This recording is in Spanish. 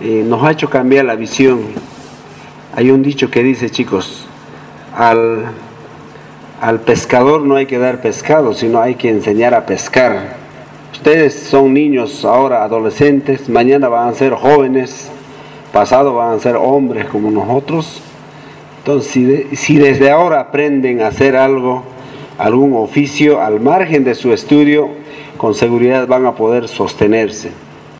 eh, nos ha hecho cambiar la visión. Hay un dicho que dice, chicos, al, al pescador no hay que dar pescado, sino hay que enseñar a pescar. Ustedes son niños ahora, adolescentes, mañana van a ser jóvenes, pasado van a ser hombres como nosotros. Entonces, si, si desde ahora aprenden a hacer algo, algún oficio al margen de su estudio, con seguridad van a poder sostenerse.